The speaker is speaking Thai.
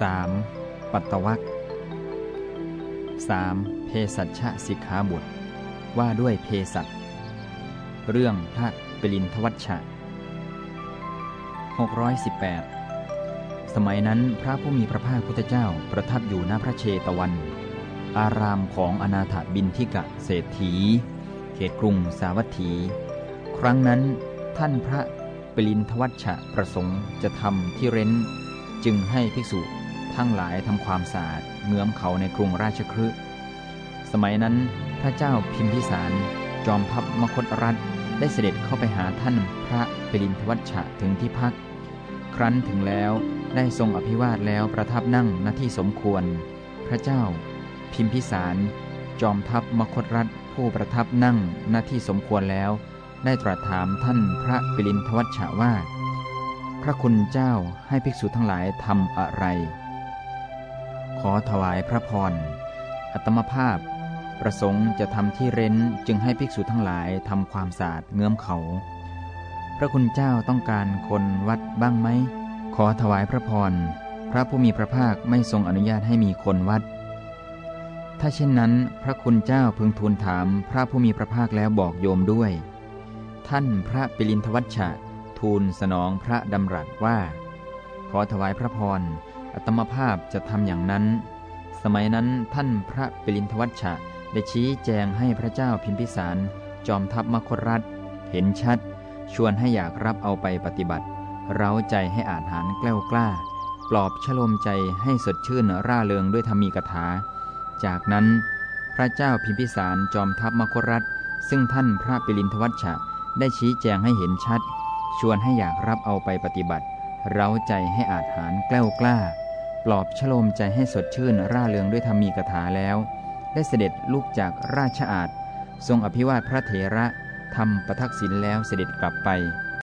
3. ปัตตวัก 3. เพสัชสิกขาบท ว่าด้วยเพสัชเรื่องพระปรินทวัชชะ618 สมัยนั้นพระผู้มีพระภาคพุทธเจ้าประทับอยู่ณพระเชตวัน อารามของอนาถบินทิกะเศรษฐี เขตกรุงสาวัตถี ครั้งนั้นท่านพระปรินทวัชชะประสงค์จะทำที่เร้น จึงให้ภิกษุ ทั้งหลายทำความสะอาดเงื้อมเขาในกรุงราชคฤห์สมัยนั้นพระเจ้าพิมพิสาร จอมทัพมคตรัฐได้เสด็จเข้าไปหาท่านพระปรินทวัชชะถึงที่พัก ครั้นถึงแล้วได้ทรงอภิวาทแล้วประทับนั่งณที่สมควร พระเจ้า พิมพิสาร จอมทัพมคตรัฐผู้ประทับนั่งณที่สมควรแล้ว ได้ตรัสถามท่านพระปรินทวัชชะว่า พระคุณเจ้าให้ภิกษุทั้งหลายทำอะไร ขอถวายพระพร อัตมภาพ ประสงค์จะทำที่เร้นจึงให้ภิกษุทั้งหลายทำความสะอาดเงื้อมเขา พระคุณเจ้าต้องการคนวัดบ้างไหม ขอถวายพระพร พระผู้มีพระภาคไม่ทรงอนุญาตให้มีคนวัด ถ้าเช่นนั้น พระคุณเจ้าพึงทูลถามพระผู้มีพระภาคแล้วบอกโยมด้วย ท่านพระปิลินทวัชชะทูลสนองพระดำรัสว่า ขอถวายพระพร อัตมภาพจะทำอย่างนั้น สมัยนั้นท่านพระปิลินทวัชชะได้ชี้แจงให้พระเจ้าพิมพิสาร จอมทัพมคตรัฐ เห็นชัด ชวนให้อยากรับเอาไปปฏิบัติ เร้าใจให้อาหารแกล้วกล้า ปลอบชโลมใจให้สดชื่นร่าเริงด้วยธรรมีกถา จากนั้น พระเจ้าพิมพิสารจอมทัพมคตรัฐ ซึ่งท่านพระปิลินทวัชชะได้ชี้แจงให้เห็นชัด ชวนให้อยากรับเอาไปปฏิบัติ เร้าใจให้อาจหารแกล้วกล้า ปลอบชโลมใจให้สดชื่นร่าเริงด้วยธรรมีกถาแล้ว ได้เสด็จลุกจากราชอาณทรงอภิวาทพระเถระทำประทักษิณแล้วเสด็จกลับไป